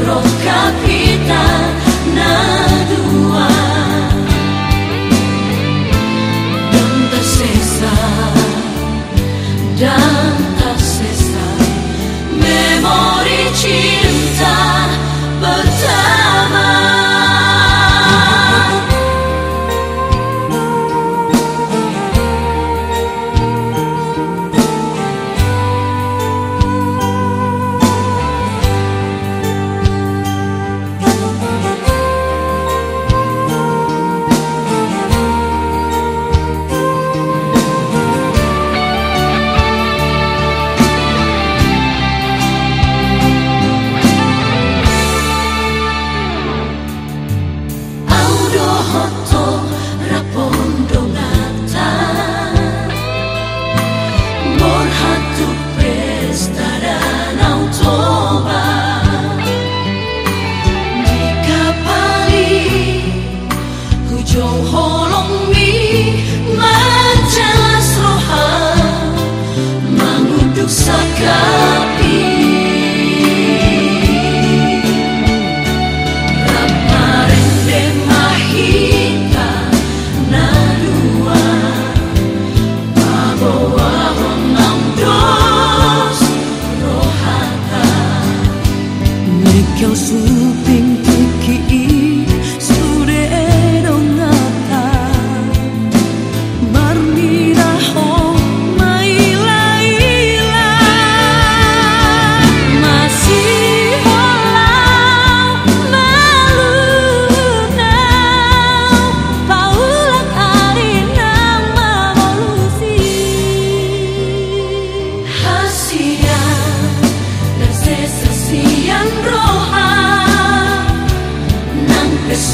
Roh kita nadua dan tersesat dan